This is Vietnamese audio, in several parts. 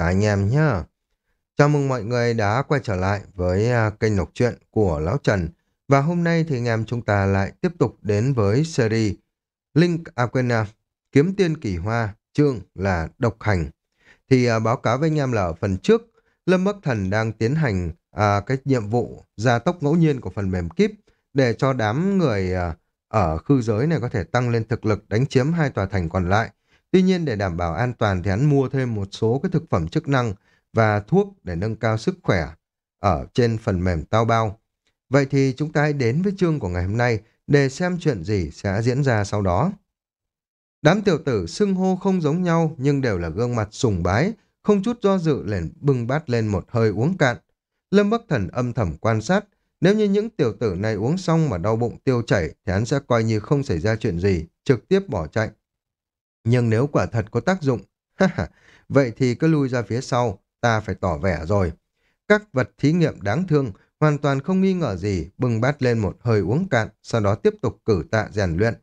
cả anh em nhé. Chào mừng mọi người đã quay trở lại với à, kênh đọc truyện của Lão Trần. Và hôm nay thì anh em chúng ta lại tiếp tục đến với series Link à, Aquena, à, Kiếm Tiên Kỳ Hoa, chương là Độc Hành. Thì à, báo cáo với anh em là ở phần trước, Lâm Bắc Thần đang tiến hành à, cái nhiệm vụ gia tốc ngẫu nhiên của phần mềm kíp để cho đám người à, ở khư giới này có thể tăng lên thực lực đánh chiếm hai tòa thành còn lại. Tuy nhiên để đảm bảo an toàn thì hắn mua thêm một số cái thực phẩm chức năng và thuốc để nâng cao sức khỏe ở trên phần mềm tao bao. Vậy thì chúng ta hãy đến với chương của ngày hôm nay để xem chuyện gì sẽ diễn ra sau đó. Đám tiểu tử xưng hô không giống nhau nhưng đều là gương mặt sùng bái, không chút do dự liền bưng bát lên một hơi uống cạn. Lâm Bắc Thần âm thầm quan sát, nếu như những tiểu tử này uống xong mà đau bụng tiêu chảy thì hắn sẽ coi như không xảy ra chuyện gì, trực tiếp bỏ chạy. Nhưng nếu quả thật có tác dụng, vậy thì cứ lui ra phía sau, ta phải tỏ vẻ rồi. Các vật thí nghiệm đáng thương, hoàn toàn không nghi ngờ gì, bưng bát lên một hơi uống cạn, sau đó tiếp tục cử tạ rèn luyện.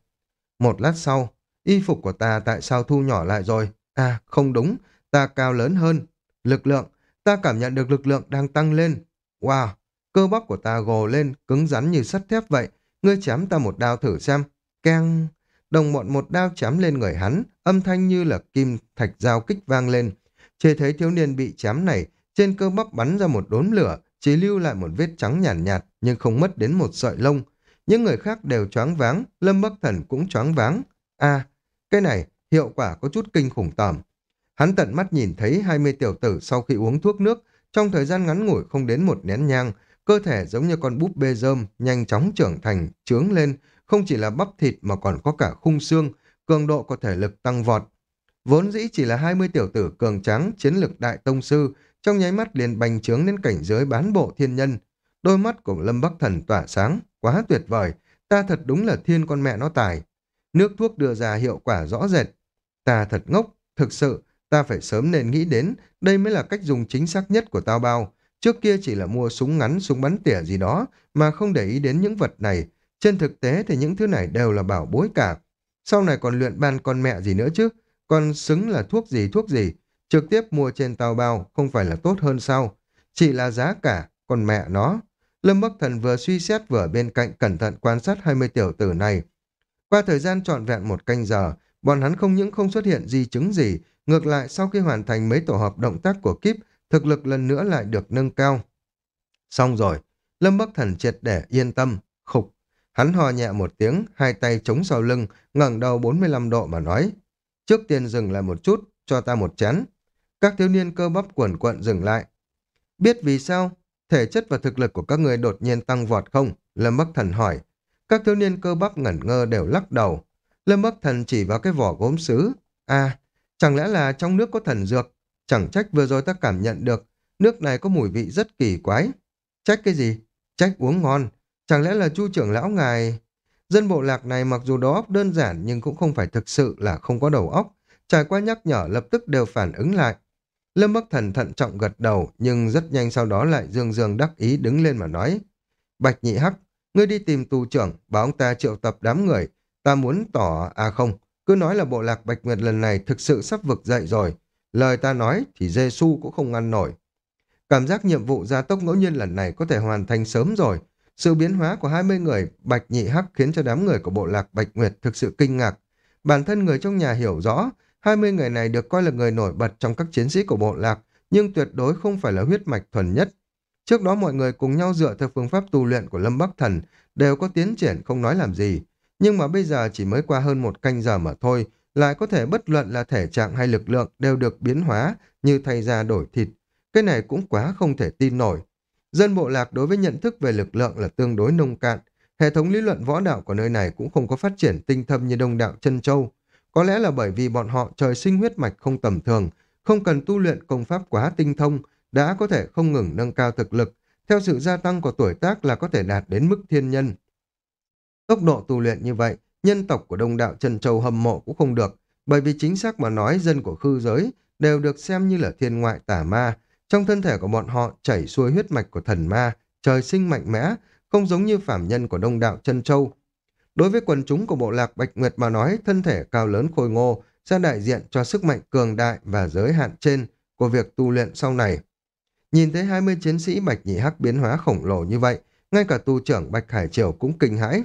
Một lát sau, y phục của ta tại sao thu nhỏ lại rồi? À, không đúng, ta cao lớn hơn. Lực lượng, ta cảm nhận được lực lượng đang tăng lên. Wow, cơ bắp của ta gồ lên, cứng rắn như sắt thép vậy. Ngươi chém ta một đao thử xem. Keng! Đồng bọn một đao chém lên người hắn, âm thanh như là kim thạch dao kích vang lên. Chỉ thấy thiếu niên bị chém này, trên cơ bắp bắn ra một đốm lửa, chỉ lưu lại một vết trắng nhàn nhạt, nhạt, nhưng không mất đến một sợi lông. Những người khác đều choáng váng, Lâm Bắc Thần cũng choáng váng. À, cái này, hiệu quả có chút kinh khủng tởm. Hắn tận mắt nhìn thấy 20 tiểu tử sau khi uống thuốc nước, trong thời gian ngắn ngủi không đến một nén nhang, cơ thể giống như con búp bê rơm, nhanh chóng trưởng thành, trướng lên, không chỉ là bắp thịt mà còn có cả khung xương, cường độ có thể lực tăng vọt. Vốn dĩ chỉ là 20 tiểu tử cường tráng, chiến lực đại tông sư, trong nháy mắt liền bành trướng đến cảnh giới bán bộ thiên nhân. Đôi mắt của Lâm Bắc Thần tỏa sáng, quá tuyệt vời, ta thật đúng là thiên con mẹ nó tài. Nước thuốc đưa ra hiệu quả rõ rệt. Ta thật ngốc, thực sự, ta phải sớm nên nghĩ đến, đây mới là cách dùng chính xác nhất của tao bao. Trước kia chỉ là mua súng ngắn, súng bắn tỉa gì đó, mà không để ý đến những vật này. Trên thực tế thì những thứ này đều là bảo bối cả. Sau này còn luyện ban con mẹ gì nữa chứ, còn xứng là thuốc gì thuốc gì. Trực tiếp mua trên tàu bao không phải là tốt hơn sao? Chỉ là giá cả, còn mẹ nó. Lâm Bắc Thần vừa suy xét vừa bên cạnh cẩn thận quan sát 20 tiểu tử này. Qua thời gian trọn vẹn một canh giờ, bọn hắn không những không xuất hiện di chứng gì, ngược lại sau khi hoàn thành mấy tổ hợp động tác của kíp, thực lực lần nữa lại được nâng cao. Xong rồi, Lâm Bắc Thần triệt để yên tâm. Hắn hò nhẹ một tiếng, hai tay chống sau lưng, ngẩng đầu 45 độ mà nói. Trước tiên dừng lại một chút, cho ta một chén. Các thiếu niên cơ bắp quẩn quận dừng lại. Biết vì sao? Thể chất và thực lực của các người đột nhiên tăng vọt không? Lâm Bắc Thần hỏi. Các thiếu niên cơ bắp ngẩn ngơ đều lắc đầu. Lâm Bắc Thần chỉ vào cái vỏ gốm sứ. À, chẳng lẽ là trong nước có thần dược? Chẳng trách vừa rồi ta cảm nhận được. Nước này có mùi vị rất kỳ quái. Trách cái gì? Trách uống ngon. Chẳng lẽ là chu trưởng lão ngài... Dân bộ lạc này mặc dù đầu óc đơn giản nhưng cũng không phải thực sự là không có đầu óc. Trải qua nhắc nhở lập tức đều phản ứng lại. Lâm Bắc Thần thận trọng gật đầu nhưng rất nhanh sau đó lại dương dương đắc ý đứng lên mà nói. Bạch nhị hắc, ngươi đi tìm tù trưởng, bảo ông ta triệu tập đám người. Ta muốn tỏ, à không, cứ nói là bộ lạc Bạch Nguyệt lần này thực sự sắp vực dậy rồi. Lời ta nói thì giê -xu cũng không ngăn nổi. Cảm giác nhiệm vụ gia tốc ngẫu nhiên lần này có thể hoàn thành sớm rồi. Sự biến hóa của 20 người Bạch Nhị Hắc khiến cho đám người của bộ lạc Bạch Nguyệt thực sự kinh ngạc. Bản thân người trong nhà hiểu rõ, 20 người này được coi là người nổi bật trong các chiến sĩ của bộ lạc, nhưng tuyệt đối không phải là huyết mạch thuần nhất. Trước đó mọi người cùng nhau dựa theo phương pháp tu luyện của Lâm Bắc Thần, đều có tiến triển không nói làm gì. Nhưng mà bây giờ chỉ mới qua hơn một canh giờ mà thôi, lại có thể bất luận là thể trạng hay lực lượng đều được biến hóa như thay ra đổi thịt. Cái này cũng quá không thể tin nổi. Dân bộ lạc đối với nhận thức về lực lượng là tương đối nông cạn. Hệ thống lý luận võ đạo của nơi này cũng không có phát triển tinh thâm như đông đạo chân châu. Có lẽ là bởi vì bọn họ trời sinh huyết mạch không tầm thường, không cần tu luyện công pháp quá tinh thông, đã có thể không ngừng nâng cao thực lực. Theo sự gia tăng của tuổi tác là có thể đạt đến mức thiên nhân. Tốc độ tu luyện như vậy, nhân tộc của đông đạo chân châu hâm mộ cũng không được, bởi vì chính xác mà nói dân của khư giới đều được xem như là thiên ngoại tả ma, trong thân thể của bọn họ chảy xuôi huyết mạch của thần ma, trời sinh mạnh mẽ, không giống như phạm nhân của đông đạo chân châu. Đối với quần chúng của bộ lạc Bạch Nguyệt mà nói, thân thể cao lớn khôi ngô sẽ đại diện cho sức mạnh cường đại và giới hạn trên của việc tu luyện sau này. Nhìn thấy 20 chiến sĩ Bạch Nhị Hắc biến hóa khổng lồ như vậy, ngay cả tu trưởng Bạch Hải Triều cũng kinh hãi.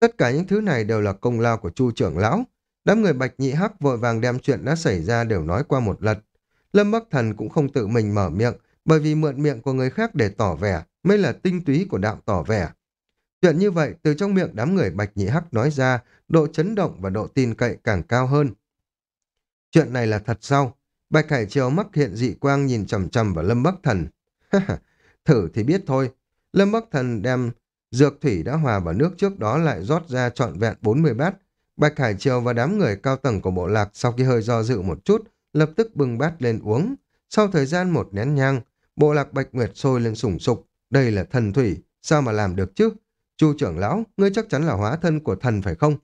Tất cả những thứ này đều là công lao của chu trưởng lão. Đám người Bạch Nhị Hắc vội vàng đem chuyện đã xảy ra đều nói qua một lần. Lâm Bắc Thần cũng không tự mình mở miệng, bởi vì mượn miệng của người khác để tỏ vẻ mới là tinh túy của đạo tỏ vẻ. Chuyện như vậy từ trong miệng đám người Bạch Nhị Hắc nói ra, độ chấn động và độ tin cậy càng cao hơn. Chuyện này là thật sao? Bạch Hải Triều mắc hiện dị quang nhìn chầm chầm vào Lâm Bắc Thần. Thử thì biết thôi. Lâm Bắc Thần đem dược thủy đã hòa vào nước trước đó lại rót ra trọn vẹn 40 bát. Bạch Hải Triều và đám người cao tầng của bộ lạc sau khi hơi do dự một chút, lập tức bưng bát lên uống. Sau thời gian một nén nhang, bộ lạc Bạch Nguyệt sôi lên sủng sục. Đây là thần thủy, sao mà làm được chứ? Chu trưởng lão, ngươi chắc chắn là hóa thân của thần phải không?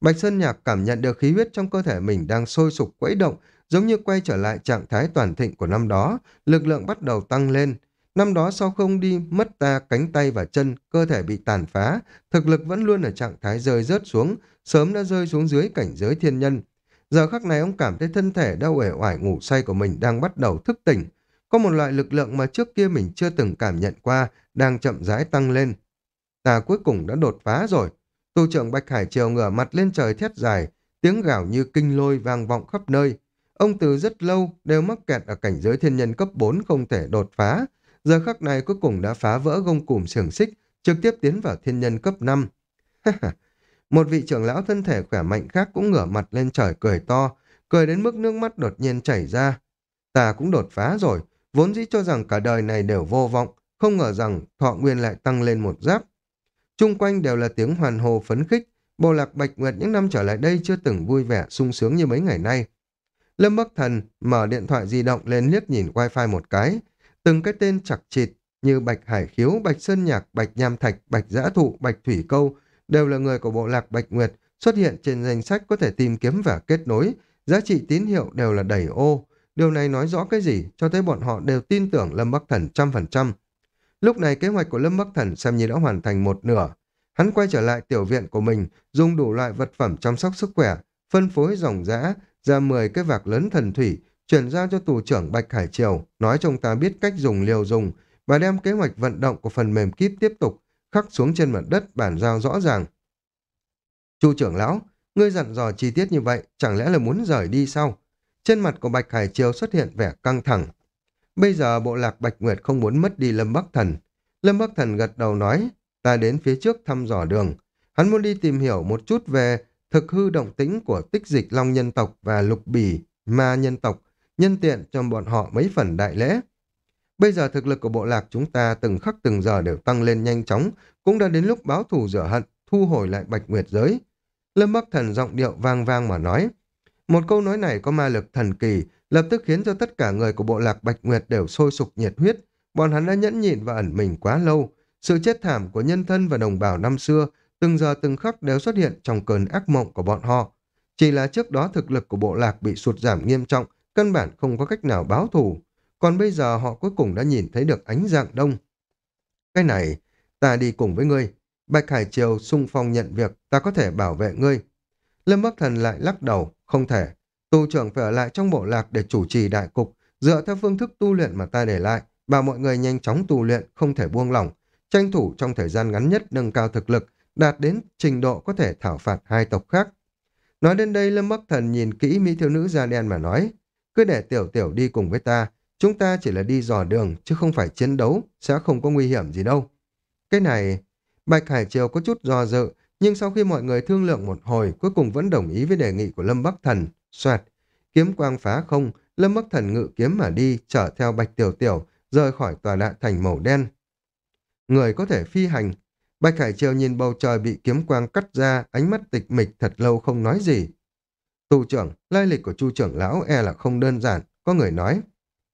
Bạch Sơn Nhạc cảm nhận được khí huyết trong cơ thể mình đang sôi sục quẫy động, giống như quay trở lại trạng thái toàn thịnh của năm đó, lực lượng bắt đầu tăng lên. Năm đó sau không đi, mất ta cánh tay và chân, cơ thể bị tàn phá, thực lực vẫn luôn ở trạng thái rơi rớt xuống, sớm đã rơi xuống dưới cảnh giới thiên nhân. Giờ khắc này ông cảm thấy thân thể đau uể oải ngủ say của mình đang bắt đầu thức tỉnh. Có một loại lực lượng mà trước kia mình chưa từng cảm nhận qua, đang chậm rãi tăng lên. Ta cuối cùng đã đột phá rồi. Tu trưởng Bạch Hải Triều ngửa mặt lên trời thét dài, tiếng gào như kinh lôi vang vọng khắp nơi. Ông từ rất lâu đều mắc kẹt ở cảnh giới thiên nhân cấp 4 không thể đột phá. Giờ khắc này cuối cùng đã phá vỡ gông cùm xiềng xích, trực tiếp tiến vào thiên nhân cấp 5. Một vị trưởng lão thân thể khỏe mạnh khác cũng ngửa mặt lên trời cười to, cười đến mức nước mắt đột nhiên chảy ra. Ta cũng đột phá rồi, vốn dĩ cho rằng cả đời này đều vô vọng, không ngờ rằng thọ nguyên lại tăng lên một giáp. Trung quanh đều là tiếng hoàn hồ phấn khích, bộ lạc Bạch Nguyệt những năm trở lại đây chưa từng vui vẻ, sung sướng như mấy ngày nay. Lâm Bắc Thần mở điện thoại di động lên liếc nhìn wifi một cái, từng cái tên chặt chịt như Bạch Hải Khiếu, Bạch Sơn Nhạc, Bạch Nham Thạch, Bạch Giã Thụ, Bạch Thủy Câu đều là người của bộ lạc Bạch Nguyệt xuất hiện trên danh sách có thể tìm kiếm và kết nối, giá trị tín hiệu đều là đầy ô. Điều này nói rõ cái gì, cho thấy bọn họ đều tin tưởng Lâm Bắc Thần trăm phần trăm. Lúc này kế hoạch của Lâm Bắc Thần xem như đã hoàn thành một nửa. Hắn quay trở lại tiểu viện của mình, dùng đủ loại vật phẩm chăm sóc sức khỏe, phân phối dòng giã, ra 10 cái vạc lớn thần thủy, chuyển giao cho tù trưởng Bạch Hải Triều, nói cho ông ta biết cách dùng liều dùng, và đem kế hoạch vận động của phần mềm kíp tiếp tục, khắc xuống trên mặt đất bản giao rõ ràng. Chu trưởng lão, ngươi dặn dò chi tiết như vậy, chẳng lẽ là muốn rời đi sao? Trên mặt của Bạch Hải Triều xuất hiện vẻ căng thẳng. Bây giờ bộ lạc Bạch Nguyệt không muốn mất đi Lâm Bắc Thần. Lâm Bắc Thần gật đầu nói, ta đến phía trước thăm dò đường. Hắn muốn đi tìm hiểu một chút về thực hư động tĩnh của tích dịch long nhân tộc và lục bỉ ma nhân tộc, nhân tiện cho bọn họ mấy phần đại lễ. Bây giờ thực lực của bộ lạc chúng ta từng khắc từng giờ đều tăng lên nhanh chóng, cũng đã đến lúc báo thù rửa hận, thu hồi lại bạch nguyệt giới. Lâm Bắc Thần giọng điệu vang vang mà nói. Một câu nói này có ma lực thần kỳ, lập tức khiến cho tất cả người của bộ lạc Bạch Nguyệt đều sôi sục nhiệt huyết. Bọn hắn đã nhẫn nhịn và ẩn mình quá lâu. Sự chết thảm của nhân thân và đồng bào năm xưa, từng giờ từng khắc đều xuất hiện trong cơn ác mộng của bọn họ. Chỉ là trước đó thực lực của bộ lạc bị sụt giảm nghiêm trọng, căn bản không có cách nào báo thù. Còn bây giờ họ cuối cùng đã nhìn thấy được ánh dạng đông. Cái này, ta đi cùng với ngươi. Bạch Hải Triều sung phong nhận việc, ta có thể bảo vệ ngươi. Lâm Bắc Thần lại lắc đầu, không thể. Tu trưởng phải ở lại trong bộ lạc để chủ trì đại cục, dựa theo phương thức tu luyện mà ta để lại, bảo mọi người nhanh chóng tu luyện, không thể buông lỏng, tranh thủ trong thời gian ngắn nhất nâng cao thực lực, đạt đến trình độ có thể thảo phạt hai tộc khác. Nói đến đây Lâm Bắc Thần nhìn kỹ mỹ thiếu nữ da đen mà nói, cứ để tiểu tiểu đi cùng với ta, chúng ta chỉ là đi dò đường chứ không phải chiến đấu, sẽ không có nguy hiểm gì đâu. Cái này, Bạch Hải Triều có chút do dự, nhưng sau khi mọi người thương lượng một hồi, cuối cùng vẫn đồng ý với đề nghị của Lâm Bắc Thần. Xoẹt, kiếm quang phá không, Lâm Bắc Thần ngự kiếm mà đi, chở theo Bạch Tiểu Tiểu, rời khỏi tòa đại thành màu đen. Người có thể phi hành. Bạch Hải Triều nhìn bầu trời bị kiếm quang cắt ra, ánh mắt tịch mịch thật lâu không nói gì. Tù trưởng, lai lịch của chu trưởng lão e là không đơn giản, có người nói.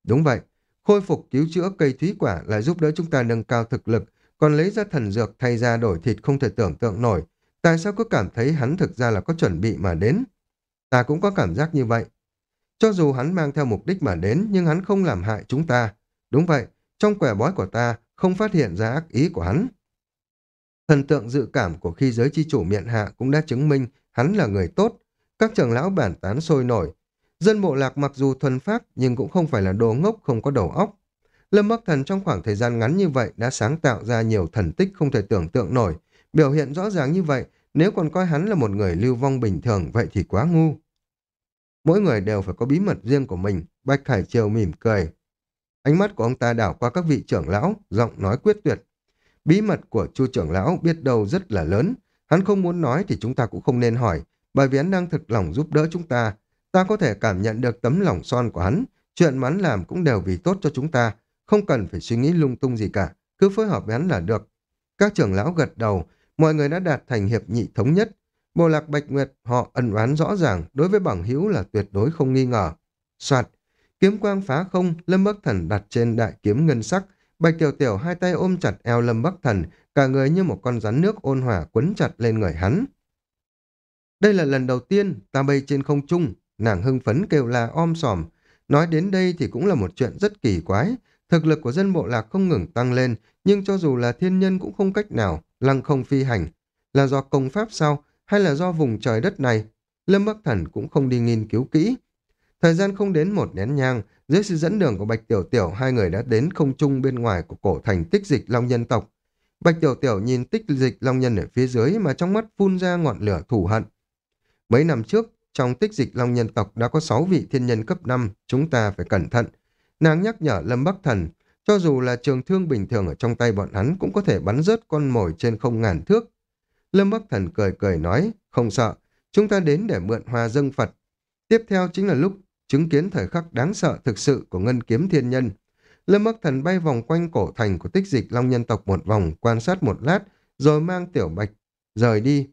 Đúng vậy, khôi phục cứu chữa cây thúy quả là giúp đỡ chúng ta nâng cao thực lực, còn lấy ra thần dược thay ra đổi thịt không thể tưởng tượng nổi. Tại sao cứ cảm thấy hắn thực ra là có chuẩn bị mà đến? Ta cũng có cảm giác như vậy. Cho dù hắn mang theo mục đích mà đến, nhưng hắn không làm hại chúng ta. Đúng vậy, trong quẻ bói của ta không phát hiện ra ác ý của hắn. Thần tượng dự cảm của khi giới chi chủ miệng hạ cũng đã chứng minh hắn là người tốt. Các trưởng lão bản tán sôi nổi. Dân bộ lạc mặc dù thuần phát nhưng cũng không phải là đồ ngốc không có đầu óc. Lâm Bắc Thần trong khoảng thời gian ngắn như vậy đã sáng tạo ra nhiều thần tích không thể tưởng tượng nổi. Biểu hiện rõ ràng như vậy, nếu còn coi hắn là một người lưu vong bình thường vậy thì quá ngu. Mỗi người đều phải có bí mật riêng của mình, Bạch Khải Triều mỉm cười. Ánh mắt của ông ta đảo qua các vị trưởng lão, giọng nói quyết tuyệt. Bí mật của chu trưởng lão biết đâu rất là lớn. Hắn không muốn nói thì chúng ta cũng không nên hỏi, bởi vì hắn đang thực lòng giúp đỡ chúng ta. Ta có thể cảm nhận được tấm lòng son của hắn. Chuyện mà hắn làm cũng đều vì tốt cho chúng ta. Không cần phải suy nghĩ lung tung gì cả. Cứ phối hợp với hắn là được. Các trưởng lão gật đầu. Mọi người đã đạt thành hiệp nghị thống nhất. Bộ lạc Bạch Nguyệt họ ân oán rõ ràng đối với bằng hữu là tuyệt đối không nghi ngờ. Soạt, kiếm quang phá không, Lâm Bắc Thần đặt trên đại kiếm ngân sắc, Bạch Tiểu Tiểu hai tay ôm chặt eo Lâm Bắc Thần, cả người như một con rắn nước ôn hòa quấn chặt lên người hắn. Đây là lần đầu tiên ta bay trên không trung, nàng hưng phấn kêu là om sòm. Nói đến đây thì cũng là một chuyện rất kỳ quái. Thực lực của dân bộ lạc không ngừng tăng lên, nhưng cho dù là thiên nhân cũng không cách nào, lăng không phi hành. Là do công pháp sao, hay là do vùng trời đất này? Lâm Bắc Thần cũng không đi nghiên cứu kỹ. Thời gian không đến một nén nhang, dưới sự dẫn đường của Bạch Tiểu Tiểu, hai người đã đến không trung bên ngoài của cổ thành tích dịch Long Nhân tộc. Bạch Tiểu Tiểu nhìn tích dịch Long Nhân ở phía dưới mà trong mắt phun ra ngọn lửa thù hận. Mấy năm trước, trong tích dịch Long Nhân tộc đã có 6 vị thiên nhân cấp 5, chúng ta phải cẩn thận. Nàng nhắc nhở Lâm Bắc Thần, cho dù là trường thương bình thường ở trong tay bọn hắn cũng có thể bắn rớt con mồi trên không ngàn thước. Lâm Bắc Thần cười cười nói, không sợ, chúng ta đến để mượn hoa dâng Phật. Tiếp theo chính là lúc chứng kiến thời khắc đáng sợ thực sự của ngân kiếm thiên nhân. Lâm Bắc Thần bay vòng quanh cổ thành của tích dịch Long nhân tộc một vòng, quan sát một lát, rồi mang tiểu bạch, rời đi.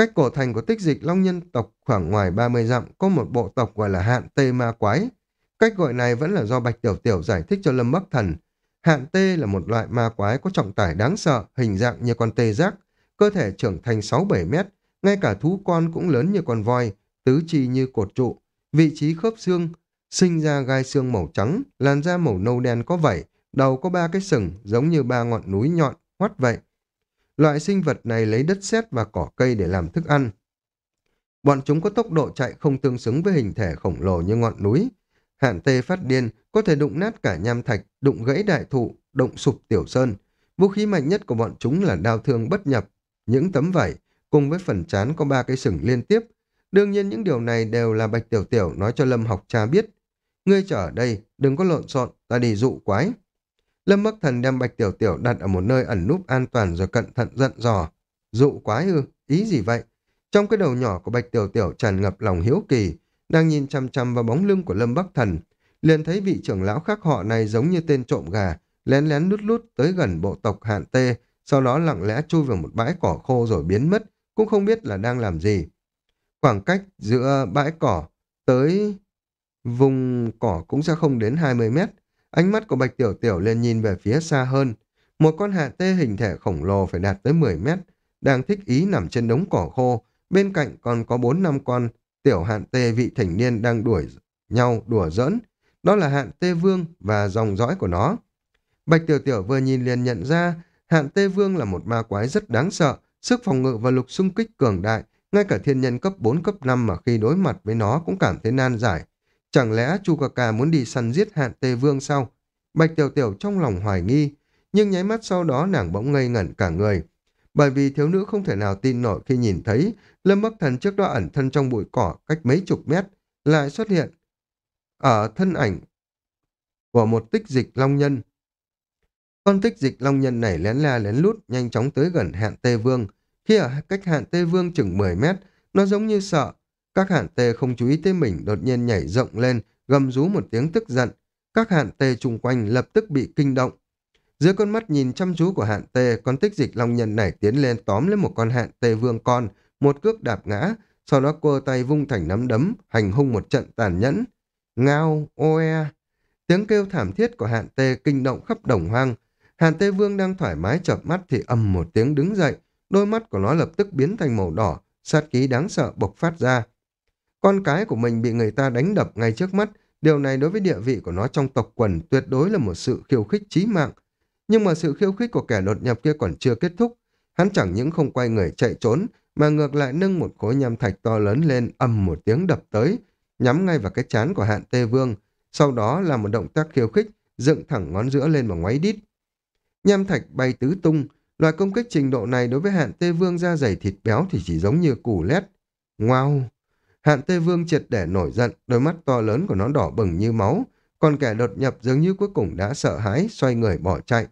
Cách cổ thành của tích dịch Long nhân tộc khoảng ngoài 30 dặm có một bộ tộc gọi là hạn tê ma quái. Cách gọi này vẫn là do Bạch Tiểu Tiểu giải thích cho Lâm Bắc Thần. Hạn tê là một loại ma quái có trọng tải đáng sợ, hình dạng như con tê giác, cơ thể trưởng thành 6-7 mét, ngay cả thú con cũng lớn như con voi, tứ chi như cột trụ, vị trí khớp xương, sinh ra gai xương màu trắng, làn da màu nâu đen có vảy, đầu có ba cái sừng giống như ba ngọn núi nhọn, hoắt vậy. Loại sinh vật này lấy đất sét và cỏ cây để làm thức ăn. Bọn chúng có tốc độ chạy không tương xứng với hình thể khổng lồ như ngọn núi. Hạn tê phát điên, có thể đụng nát cả nham thạch, đụng gãy đại thụ, đụng sụp tiểu sơn. Vũ khí mạnh nhất của bọn chúng là đao thương bất nhập. Những tấm vảy, cùng với phần chán có ba cái sừng liên tiếp, Đương nhiên những điều này đều là Bạch Tiểu Tiểu nói cho Lâm học cha biết. Ngươi trở ở đây, đừng có lộn xộn, ta đi dụ quái. Lâm Bắc Thần đem Bạch Tiểu Tiểu đặt ở một nơi ẩn núp an toàn rồi cẩn thận dặn dò. Dụ quái ư, ý gì vậy? Trong cái đầu nhỏ của Bạch Tiểu Tiểu tràn ngập lòng hiếu kỳ, đang nhìn chăm chăm vào bóng lưng của Lâm Bắc Thần, liền thấy vị trưởng lão khác họ này giống như tên trộm gà, lén lén lút lút tới gần bộ tộc hạn tê, sau đó lặng lẽ chui vào một bãi cỏ khô rồi biến mất, cũng không biết là đang làm gì. Khoảng cách giữa bãi cỏ tới vùng cỏ cũng sẽ không đến 20 mét. Ánh mắt của Bạch Tiểu Tiểu lên nhìn về phía xa hơn. Một con hạ tê hình thể khổng lồ phải đạt tới 10 mét, đang thích ý nằm trên đống cỏ khô. Bên cạnh còn có 4 năm con tiểu hạn tê vị thành niên đang đuổi nhau đùa giỡn. Đó là hạn tê vương và dòng dõi của nó. Bạch Tiểu Tiểu vừa nhìn liền nhận ra hạn tê vương là một ma quái rất đáng sợ, sức phòng ngự và lục xung kích cường đại, ngay cả thiên nhân cấp 4 cấp 5 mà khi đối mặt với nó cũng cảm thấy nan giải. Chẳng lẽ Chu Cà Cà muốn đi săn giết hạn tê vương sao? Bạch Tiểu Tiểu trong lòng hoài nghi, nhưng nháy mắt sau đó nàng bỗng ngây ngẩn cả người. Bởi vì thiếu nữ không thể nào tin nổi khi nhìn thấy Lâm Bắc Thần trước đó ẩn thân trong bụi cỏ cách mấy chục mét, lại xuất hiện ở thân ảnh của một tích dịch long nhân. Con tích dịch long nhân này lén la lén lút nhanh chóng tới gần hạn tê vương, khi ở cách hạn tê vương chừng 10 mét, nó giống như sợ. Các hạn tê không chú ý tới mình đột nhiên nhảy rộng lên, gầm rú một tiếng tức giận. Các hạn tê chung quanh lập tức bị kinh động. Dưới con mắt nhìn chăm chú của hạn tê, con tích dịch long nhân này tiến lên tóm lấy một con hạn tê vương con, một cước đạp ngã, sau đó cô tay vung thành nắm đấm, hành hung một trận tàn nhẫn. Ngao, oe. Tiếng kêu thảm thiết của hạn tê kinh động khắp đồng hoang. Hạn tê vương đang thoải mái chợp mắt thì ầm một tiếng đứng dậy, đôi mắt của nó lập tức biến thành màu đỏ, sát khí đáng sợ bộc phát ra. Con cái của mình bị người ta đánh đập ngay trước mắt, điều này đối với địa vị của nó trong tộc quần tuyệt đối là một sự khiêu khích chí mạng. Nhưng mà sự khiêu khích của kẻ đột nhập kia còn chưa kết thúc. Hắn chẳng những không quay người chạy trốn, mà ngược lại nâng một khối nham thạch to lớn lên ầm một tiếng đập tới. nhắm ngay vào cái chán của hạn tê vương, sau đó là một động tác khiêu khích, dựng thẳng ngón giữa lên mà ngoáy đít. Nham thạch bay tứ tung, loại công kích trình độ này đối với hạn tê vương da dày thịt béo thì chỉ giống như củ lét. Ngoao! Hạn tê vương triệt để nổi giận, đôi mắt to lớn của nó đỏ bừng như máu, còn kẻ đột nhập dường như cuối cùng đã sợ hãi, xoay người bỏ chạy.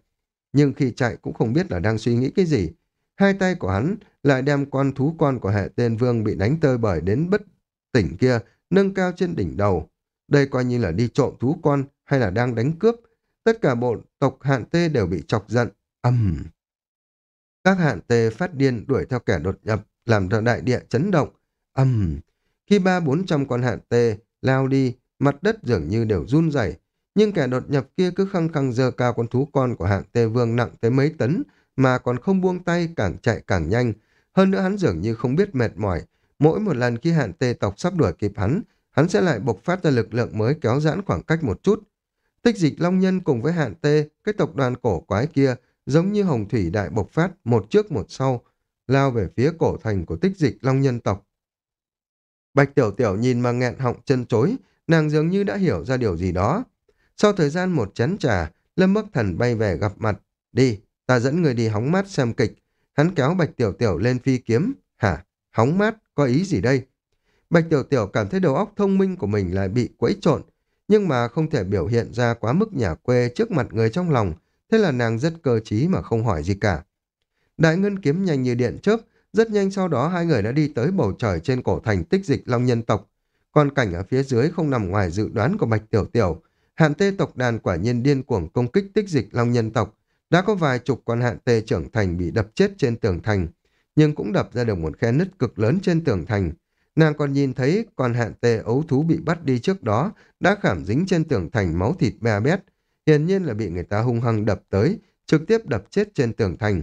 Nhưng khi chạy cũng không biết là đang suy nghĩ cái gì. Hai tay của hắn lại đem con thú con của hệ tên vương bị đánh tơi bời đến bất tỉnh kia, nâng cao trên đỉnh đầu. Đây coi như là đi trộm thú con hay là đang đánh cướp. Tất cả bộ tộc hạn tê đều bị chọc giận. Âm! Các hạn tê phát điên đuổi theo kẻ đột nhập, làm cho đại địa chấn động. Âm! Khi ba bốn trăm con hạn tê lao đi, mặt đất dường như đều run rẩy nhưng kẻ đột nhập kia cứ khăng khăng dơ cao con thú con của hạng tê vương nặng tới mấy tấn, mà còn không buông tay càng chạy càng nhanh. Hơn nữa hắn dường như không biết mệt mỏi, mỗi một lần khi hạn tê tộc sắp đuổi kịp hắn, hắn sẽ lại bộc phát ra lực lượng mới kéo giãn khoảng cách một chút. Tích dịch long nhân cùng với hạn tê, cái tộc đoàn cổ quái kia, giống như hồng thủy đại bộc phát, một trước một sau, lao về phía cổ thành của tích dịch long nhân tộc. Bạch Tiểu Tiểu nhìn mà nghẹn họng chân chối, nàng dường như đã hiểu ra điều gì đó. Sau thời gian một chén trà, Lâm Bắc Thần bay về gặp mặt. Đi, ta dẫn người đi hóng mát xem kịch. Hắn kéo Bạch Tiểu Tiểu lên phi kiếm. Hả? Hóng mát? Có ý gì đây? Bạch Tiểu Tiểu cảm thấy đầu óc thông minh của mình lại bị quấy trộn, nhưng mà không thể biểu hiện ra quá mức nhà quê trước mặt người trong lòng, thế là nàng rất cơ trí mà không hỏi gì cả. Đại ngân kiếm nhanh như điện chớp, rất nhanh sau đó hai người đã đi tới bầu trời trên cổ thành tích dịch long nhân tộc. Còn cảnh ở phía dưới không nằm ngoài dự đoán của Bạch Tiểu Tiểu. Hạn tê tộc đàn quả nhiên điên cuồng công kích tích dịch long nhân tộc. Đã có vài chục con hạn tê trưởng thành bị đập chết trên tường thành, nhưng cũng đập ra được một khe nứt cực lớn trên tường thành. Nàng còn nhìn thấy con hạn tê ấu thú bị bắt đi trước đó đã khảm dính trên tường thành máu thịt be bét. Hiển nhiên là bị người ta hung hăng đập tới, trực tiếp đập chết trên tường thành.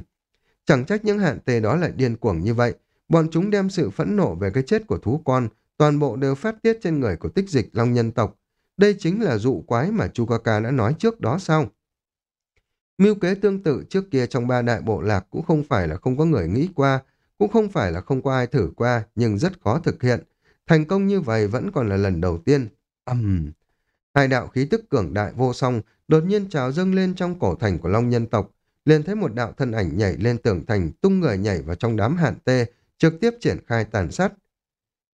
Chẳng trách những hạn tê đó lại điên cuồng như vậy. Bọn chúng đem sự phẫn nộ về cái chết của thú con, toàn bộ đều phát tiết trên người của tích dịch long nhân tộc. Đây chính là dụ quái mà Chukaka đã nói trước đó sao? Mưu kế tương tự trước kia trong ba đại bộ lạc cũng không phải là không có người nghĩ qua, cũng không phải là không có ai thử qua, nhưng rất khó thực hiện. Thành công như vậy vẫn còn là lần đầu tiên. Âm! Uhm. Hai đạo khí tức cường đại vô song đột nhiên trào dâng lên trong cổ thành của Long nhân tộc, liền thấy một đạo thân ảnh nhảy lên tường thành, tung người nhảy vào trong đám hạn tê, trực tiếp triển khai tàn sát.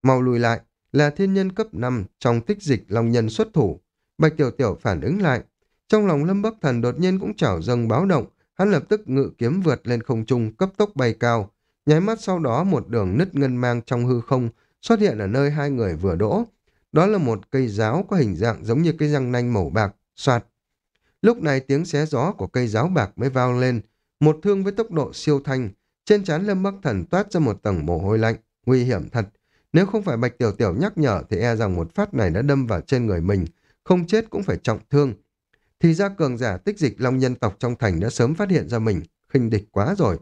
Mau lùi lại, là thiên nhân cấp 5 trong tích dịch long nhân xuất thủ. Bạch Tiểu Tiểu phản ứng lại. Trong lòng Lâm Bắc Thần đột nhiên cũng trào dâng báo động, hắn lập tức ngự kiếm vượt lên không trung cấp tốc bay cao. Nháy mắt sau đó một đường nứt ngân mang trong hư không xuất hiện ở nơi hai người vừa đỗ. Đó là một cây giáo có hình dạng giống như cây răng nanh màu bạc, soạt. Lúc này tiếng xé gió của cây giáo bạc mới vang lên, một thương với tốc độ siêu thanh, trên trán Lâm Bắc Thần toát ra một tầng mồ hôi lạnh, nguy hiểm thật. Nếu không phải Bạch Tiểu Tiểu nhắc nhở thì e rằng một phát này đã đâm vào trên người mình, không chết cũng phải trọng thương. Thì ra cường giả tích dịch long nhân tộc trong thành đã sớm phát hiện ra mình, khinh địch quá rồi.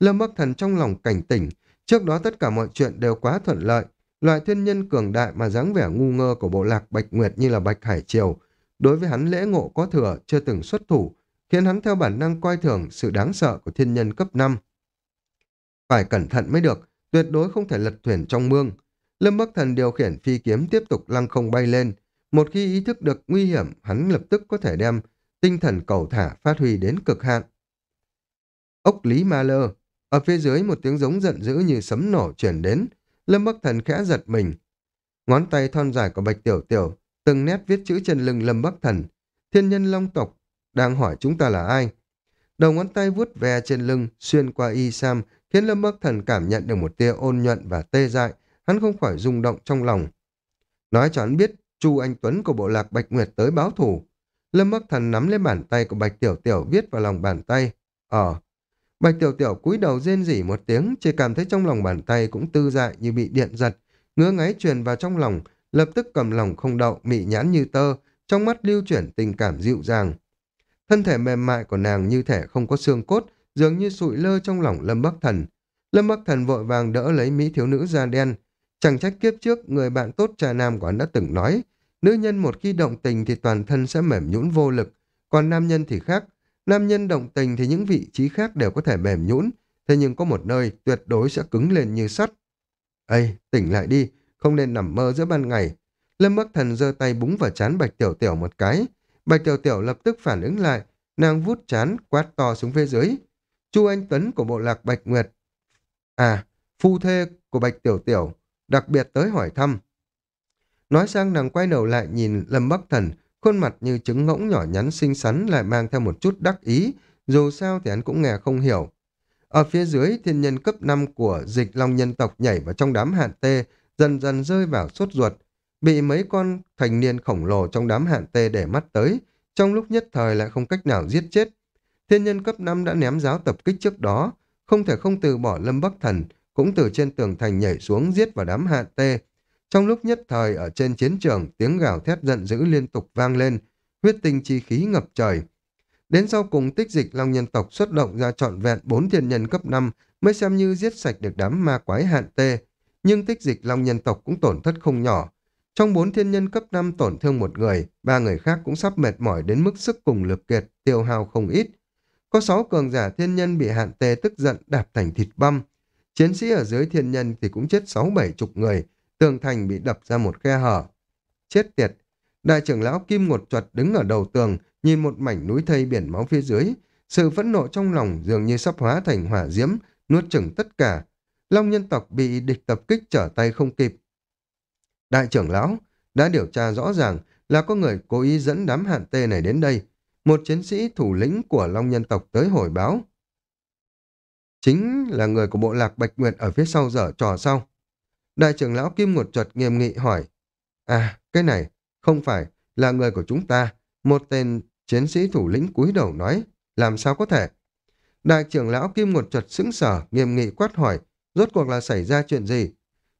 Lâm Bắc Thần trong lòng cảnh tỉnh, trước đó tất cả mọi chuyện đều quá thuận lợi. Loại thiên nhân cường đại mà dáng vẻ ngu ngơ của bộ lạc Bạch Nguyệt như là Bạch Hải Triều, đối với hắn lễ ngộ có thừa chưa từng xuất thủ, khiến hắn theo bản năng coi thường sự đáng sợ của thiên nhân cấp 5. Phải cẩn thận mới được, tuyệt đối không thể lật thuyền trong mương. Lâm Bắc Thần điều khiển phi kiếm tiếp tục lăng không bay lên. Một khi ý thức được nguy hiểm, hắn lập tức có thể đem tinh thần cầu thả phát huy đến cực hạn. Ốc Lý Ma Lơ, ở phía dưới một tiếng giống giận dữ như sấm nổ chuyển đến. Lâm Bắc Thần khẽ giật mình. Ngón tay thon dài của Bạch Tiểu Tiểu, từng nét viết chữ trên lưng Lâm Bắc Thần. Thiên nhân long tộc, đang hỏi chúng ta là ai? Đầu ngón tay vuốt ve trên lưng, xuyên qua y sam, khiến Lâm Bắc Thần cảm nhận được một tia ôn nhuận và tê dại, hắn không khỏi rung động trong lòng. Nói cho hắn biết, Chu Anh Tuấn của bộ lạc Bạch Nguyệt tới báo thủ. Lâm Bắc Thần nắm lấy bàn tay của Bạch Tiểu Tiểu viết vào lòng bàn tay. Ờ. Bạch Tiểu Tiểu cúi đầu rên rỉ một tiếng, chỉ cảm thấy trong lòng bàn tay cũng tư dại như bị điện giật, ngứa ngáy truyền vào trong lòng, lập tức cầm lòng không đậu, mị nhãn như tơ, trong mắt lưu chuyển tình cảm dịu dàng. Thân thể mềm mại của nàng như thể không có xương cốt, dường như sụi lơ trong lòng Lâm Bắc Thần. Lâm Bắc Thần vội vàng đỡ lấy Mỹ thiếu nữ da đen, Chẳng trách kiếp trước, người bạn tốt trà nam của hắn đã từng nói, nữ nhân một khi động tình thì toàn thân sẽ mềm nhũn vô lực, còn nam nhân thì khác. Nam nhân động tình thì những vị trí khác đều có thể mềm nhũn, thế nhưng có một nơi tuyệt đối sẽ cứng lên như sắt. Ây, tỉnh lại đi, không nên nằm mơ giữa ban ngày. Lâm Bắc Thần giơ tay búng vào chán Bạch Tiểu Tiểu một cái. Bạch Tiểu Tiểu lập tức phản ứng lại, nàng vút chán quát to xuống phía dưới. Chu Anh Tuấn của bộ lạc Bạch Nguyệt. À, phu thê của Bạch Tiểu Tiểu, đặc biệt tới hỏi thăm. Nói sang nàng quay đầu lại nhìn Lâm Bắc Thần, khuôn mặt như trứng ngỗng nhỏ nhắn xinh xắn lại mang theo một chút đắc ý, dù sao thì hắn cũng nghe không hiểu. Ở phía dưới, thiên nhân cấp 5 của dịch long nhân tộc nhảy vào trong đám hạn tê, dần dần rơi vào sốt ruột, bị mấy con thành niên khổng lồ trong đám hạn tê để mắt tới, trong lúc nhất thời lại không cách nào giết chết. Thiên nhân cấp 5 đã ném giáo tập kích trước đó, không thể không từ bỏ lâm bắc thần, cũng từ trên tường thành nhảy xuống giết vào đám hạn tê. Trong lúc nhất thời ở trên chiến trường, tiếng gào thét giận dữ liên tục vang lên, huyết tinh chi khí ngập trời. Đến sau cùng tích dịch long nhân tộc xuất động ra trọn vẹn bốn thiên nhân cấp 5 mới xem như giết sạch được đám ma quái hạn tê. Nhưng tích dịch long nhân tộc cũng tổn thất không nhỏ. Trong bốn thiên nhân cấp 5 tổn thương một người, ba người khác cũng sắp mệt mỏi đến mức sức cùng lực kiệt, tiêu hao không ít. Có sáu cường giả thiên nhân bị hạn tê tức giận đạp thành thịt băm. Chiến sĩ ở dưới thiên nhân thì cũng chết sáu bảy chục người, tường thành bị đập ra một khe hở. Chết tiệt! Đại trưởng lão Kim Ngột Chuật đứng ở đầu tường, nhìn một mảnh núi thây biển máu phía dưới. Sự phẫn nộ trong lòng dường như sắp hóa thành hỏa diễm, nuốt chửng tất cả. Long nhân tộc bị địch tập kích trở tay không kịp. Đại trưởng lão đã điều tra rõ ràng là có người cố ý dẫn đám hạn tê này đến đây. Một chiến sĩ thủ lĩnh của Long nhân tộc tới hồi báo. Chính là người của bộ lạc Bạch Nguyệt ở phía sau dở trò sau. Đại trưởng lão Kim Ngột Chuật nghiêm nghị hỏi. À, cái này không phải là người của chúng ta. Một tên chiến sĩ thủ lĩnh cúi đầu nói. Làm sao có thể? Đại trưởng lão Kim Ngột Chuật sững sở, nghiêm nghị quát hỏi. Rốt cuộc là xảy ra chuyện gì?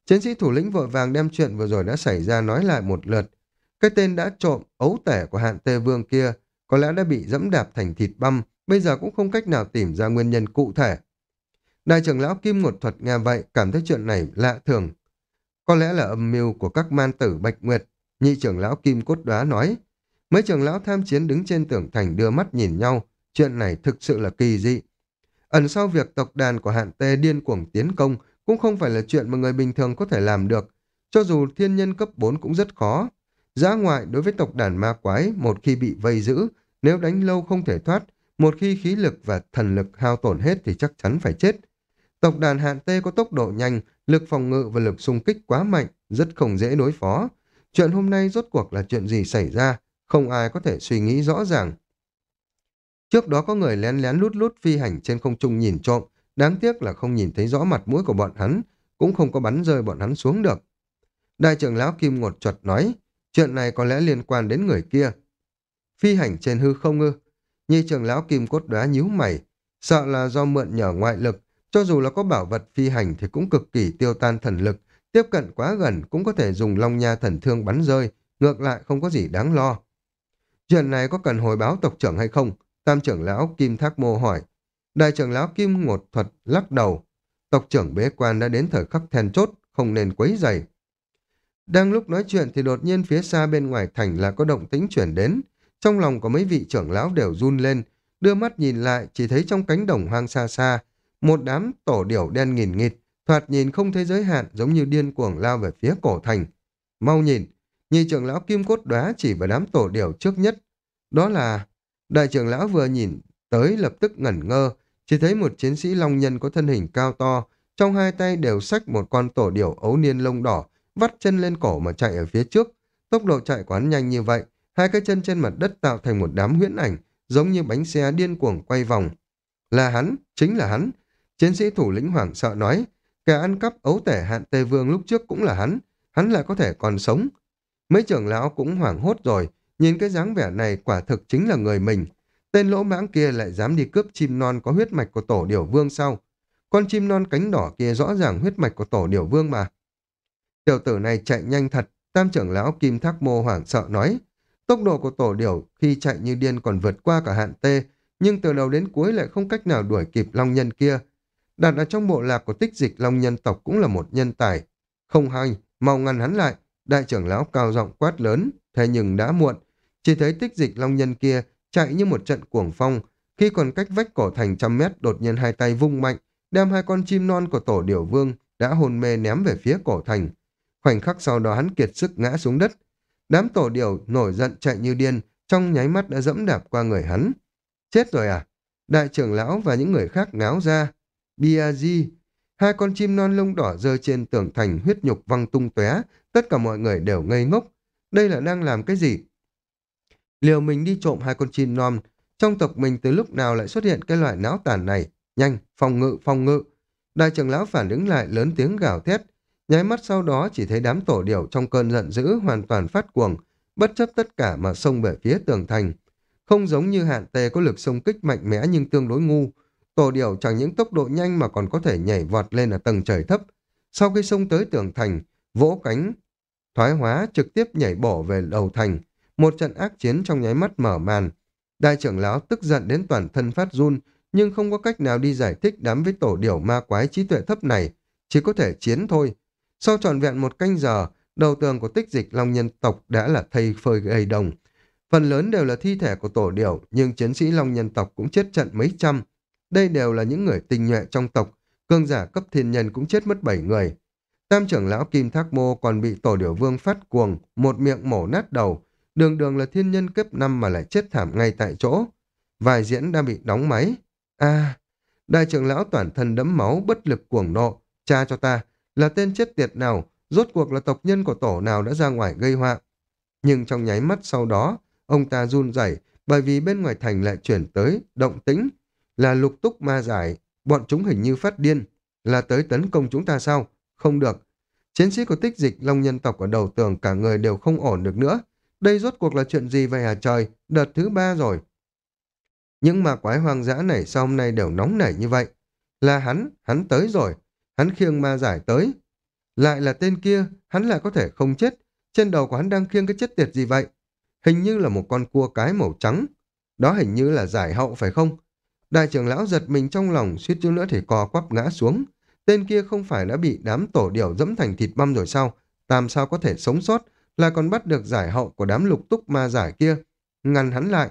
Chiến sĩ thủ lĩnh vội vàng đem chuyện vừa rồi đã xảy ra nói lại một lượt. Cái tên đã trộm ấu tể của hạn tê vương kia có lẽ đã bị dẫm đạp thành thịt băm, bây giờ cũng không cách nào tìm ra nguyên nhân cụ thể. Đại trưởng lão Kim Ngột Thuật nghe vậy cảm thấy chuyện này lạ thường, có lẽ là âm mưu của các man tử Bạch Nguyệt, nhị trưởng lão Kim Cốt Đoá nói. Mấy trưởng lão tham chiến đứng trên tường thành đưa mắt nhìn nhau, chuyện này thực sự là kỳ dị. Ẩn sau việc tộc đàn của hạn tê điên cuồng tiến công cũng không phải là chuyện mà người bình thường có thể làm được, cho dù thiên nhân cấp 4 cũng rất khó. Giá ngoại đối với tộc đàn ma quái, một khi bị vây giữ, nếu đánh lâu không thể thoát, một khi khí lực và thần lực hao tổn hết thì chắc chắn phải chết. Tộc đàn hạn tê có tốc độ nhanh, lực phòng ngự và lực xung kích quá mạnh, rất không dễ đối phó. Chuyện hôm nay rốt cuộc là chuyện gì xảy ra, không ai có thể suy nghĩ rõ ràng. Trước đó có người lén lén lút lút phi hành trên không trung nhìn trộm, đáng tiếc là không nhìn thấy rõ mặt mũi của bọn hắn, cũng không có bắn rơi bọn hắn xuống được. Đại trưởng lão Kim Ngột Chuột nói, chuyện này có lẽ liên quan đến người kia. Phi hành trên hư không ư? Nhi trưởng lão Kim Cốt đá nhíu mày, sợ là do mượn nhờ ngoại lực, cho dù là có bảo vật phi hành thì cũng cực kỳ tiêu tan thần lực, tiếp cận quá gần cũng có thể dùng long nha thần thương bắn rơi, ngược lại không có gì đáng lo. Chuyện này có cần hồi báo tộc trưởng hay không? Tam trưởng lão Kim Thác Mô hỏi. Đại trưởng lão Kim Ngột Thuật lắc đầu. Tộc trưởng bế quan đã đến thời khắc then chốt, không nên quấy dày. Đang lúc nói chuyện thì đột nhiên phía xa bên ngoài thành là có động tĩnh chuyển đến. Trong lòng có mấy vị trưởng lão đều run lên, đưa mắt nhìn lại chỉ thấy trong cánh đồng hoang xa xa một đám tổ điểu đen nghìn nghịt, thoạt nhìn không thấy giới hạn giống như điên cuồng lao về phía cổ thành. Mau nhìn, nhị trưởng lão kim cốt đoá chỉ vào đám tổ điểu trước nhất. Đó là... Đại trưởng lão vừa nhìn tới lập tức ngẩn ngơ, chỉ thấy một chiến sĩ long nhân có thân hình cao to, trong hai tay đều xách một con tổ điểu ấu niên lông đỏ, vắt chân lên cổ mà chạy ở phía trước. Tốc độ chạy của hắn nhanh như vậy, hai cái chân trên mặt đất tạo thành một đám huyễn ảnh, giống như bánh xe điên cuồng quay vòng. Là hắn, chính là hắn, Chiến sĩ thủ lĩnh hoảng sợ nói, kẻ ăn cắp ấu tể hạn tê vương lúc trước cũng là hắn, hắn lại có thể còn sống. Mấy trưởng lão cũng hoảng hốt rồi, nhìn cái dáng vẻ này quả thực chính là người mình. Tên lỗ mãng kia lại dám đi cướp chim non có huyết mạch của tổ điểu vương sau. Con chim non cánh đỏ kia rõ ràng huyết mạch của tổ điểu vương mà. Tiểu tử này chạy nhanh thật, tam trưởng lão Kim Thác Mô hoảng sợ nói. Tốc độ của tổ điểu khi chạy như điên còn vượt qua cả hạn tê, nhưng từ đầu đến cuối lại không cách nào đuổi kịp long nhân kia, đặt ở trong bộ lạc của tích dịch long nhân tộc cũng là một nhân tài. Không hay, mau ngăn hắn lại, đại trưởng lão cao giọng quát lớn, thế nhưng đã muộn. Chỉ thấy tích dịch long nhân kia chạy như một trận cuồng phong, khi còn cách vách cổ thành trăm mét đột nhiên hai tay vung mạnh, đem hai con chim non của tổ điểu vương đã hồn mê ném về phía cổ thành. Khoảnh khắc sau đó hắn kiệt sức ngã xuống đất, Đám tổ điều nổi giận chạy như điên, trong nháy mắt đã dẫm đạp qua người hắn. Chết rồi à? Đại trưởng lão và những người khác ngáo ra. Biazi, hai con chim non lông đỏ rơi trên tường thành huyết nhục văng tung tóe, tất cả mọi người đều ngây ngốc. Đây là đang làm cái gì? Liều mình đi trộm hai con chim non, trong tộc mình từ lúc nào lại xuất hiện cái loại não tàn này? Nhanh, phòng ngự, phòng ngự. Đại trưởng lão phản ứng lại lớn tiếng gào thét. Nháy mắt sau đó chỉ thấy đám tổ điểu trong cơn giận dữ hoàn toàn phát cuồng, bất chấp tất cả mà xông về phía tường thành. Không giống như hạn tề có lực xông kích mạnh mẽ nhưng tương đối ngu. Tổ điểu chẳng những tốc độ nhanh mà còn có thể nhảy vọt lên ở tầng trời thấp. Sau khi xông tới tường thành, vỗ cánh, thoái hóa trực tiếp nhảy bổ về đầu thành. Một trận ác chiến trong nháy mắt mở màn. Đại trưởng lão tức giận đến toàn thân phát run, nhưng không có cách nào đi giải thích đám với tổ điểu ma quái trí tuệ thấp này, chỉ có thể chiến thôi. Sau trọn vẹn một canh giờ, đầu tường của tích dịch long nhân tộc đã là thây phơi gầy đồng. Phần lớn đều là thi thể của tổ điểu, nhưng chiến sĩ long nhân tộc cũng chết trận mấy trăm. Đây đều là những người tình nhuệ trong tộc, cương giả cấp thiên nhân cũng chết mất bảy người. Tam trưởng lão Kim Thác Mô còn bị tổ điểu vương phát cuồng, một miệng mổ nát đầu, đường đường là thiên nhân cấp 5 mà lại chết thảm ngay tại chỗ. Vài diễn đã bị đóng máy. À, đại trưởng lão toàn thân đẫm máu, bất lực cuồng nộ. Cha cho ta, là tên chết tiệt nào, rốt cuộc là tộc nhân của tổ nào đã ra ngoài gây họa. Nhưng trong nháy mắt sau đó, ông ta run rẩy bởi vì bên ngoài thành lại chuyển tới động tĩnh là lục túc ma giải, bọn chúng hình như phát điên, là tới tấn công chúng ta sao? Không được. Chiến sĩ của tích dịch long nhân tộc ở đầu tường cả người đều không ổn được nữa. Đây rốt cuộc là chuyện gì vậy hả trời? Đợt thứ ba rồi. Những ma quái hoang dã này sau hôm nay đều nóng nảy như vậy. Là hắn, hắn tới rồi. Hắn khiêng ma giải tới. Lại là tên kia, hắn lại có thể không chết. Trên đầu của hắn đang khiêng cái chết tiệt gì vậy? Hình như là một con cua cái màu trắng. Đó hình như là giải hậu phải không? Đại trưởng lão giật mình trong lòng, suýt chút nữa thì co quắp ngã xuống. Tên kia không phải đã bị đám tổ điểu dẫm thành thịt băm rồi sao? Làm sao có thể sống sót, là còn bắt được giải hậu của đám lục túc ma giải kia. Ngăn hắn lại.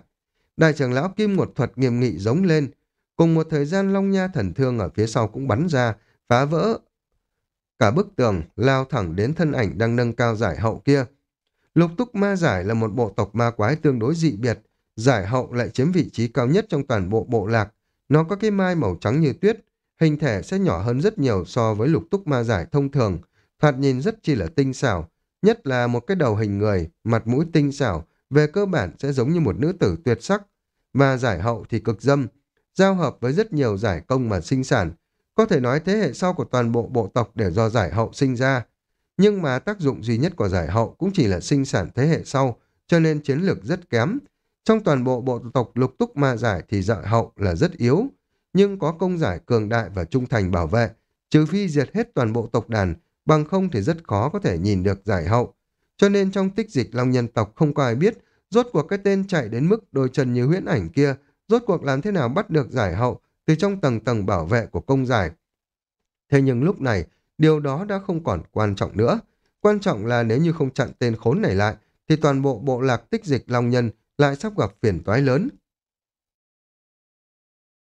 Đại trưởng lão Kim một thuật nghiêm nghị giống lên. Cùng một thời gian Long Nha thần thương ở phía sau cũng bắn ra, phá vỡ cả bức tường, lao thẳng đến thân ảnh đang nâng cao giải hậu kia. Lục túc ma giải là một bộ tộc ma quái tương đối dị biệt, giải hậu lại chiếm vị trí cao nhất trong toàn bộ bộ lạc. Nó có cái mai màu trắng như tuyết, hình thể sẽ nhỏ hơn rất nhiều so với lục túc ma giải thông thường, thoạt nhìn rất chỉ là tinh xảo, nhất là một cái đầu hình người, mặt mũi tinh xảo, về cơ bản sẽ giống như một nữ tử tuyệt sắc, và giải hậu thì cực dâm, giao hợp với rất nhiều giải công mà sinh sản, có thể nói thế hệ sau của toàn bộ bộ tộc đều do giải hậu sinh ra. Nhưng mà tác dụng duy nhất của giải hậu cũng chỉ là sinh sản thế hệ sau, cho nên chiến lược rất kém. Trong toàn bộ bộ tộc lục túc ma giải thì giải hậu là rất yếu, nhưng có công giải cường đại và trung thành bảo vệ, trừ phi diệt hết toàn bộ tộc đàn, bằng không thì rất khó có thể nhìn được giải hậu. Cho nên trong tích dịch long nhân tộc không có ai biết rốt cuộc cái tên chạy đến mức đôi chân như huyễn ảnh kia, rốt cuộc làm thế nào bắt được giải hậu từ trong tầng tầng bảo vệ của công giải. Thế nhưng lúc này, điều đó đã không còn quan trọng nữa. Quan trọng là nếu như không chặn tên khốn này lại, thì toàn bộ bộ lạc tích dịch long nhân lại sắp gặp phiền toái lớn.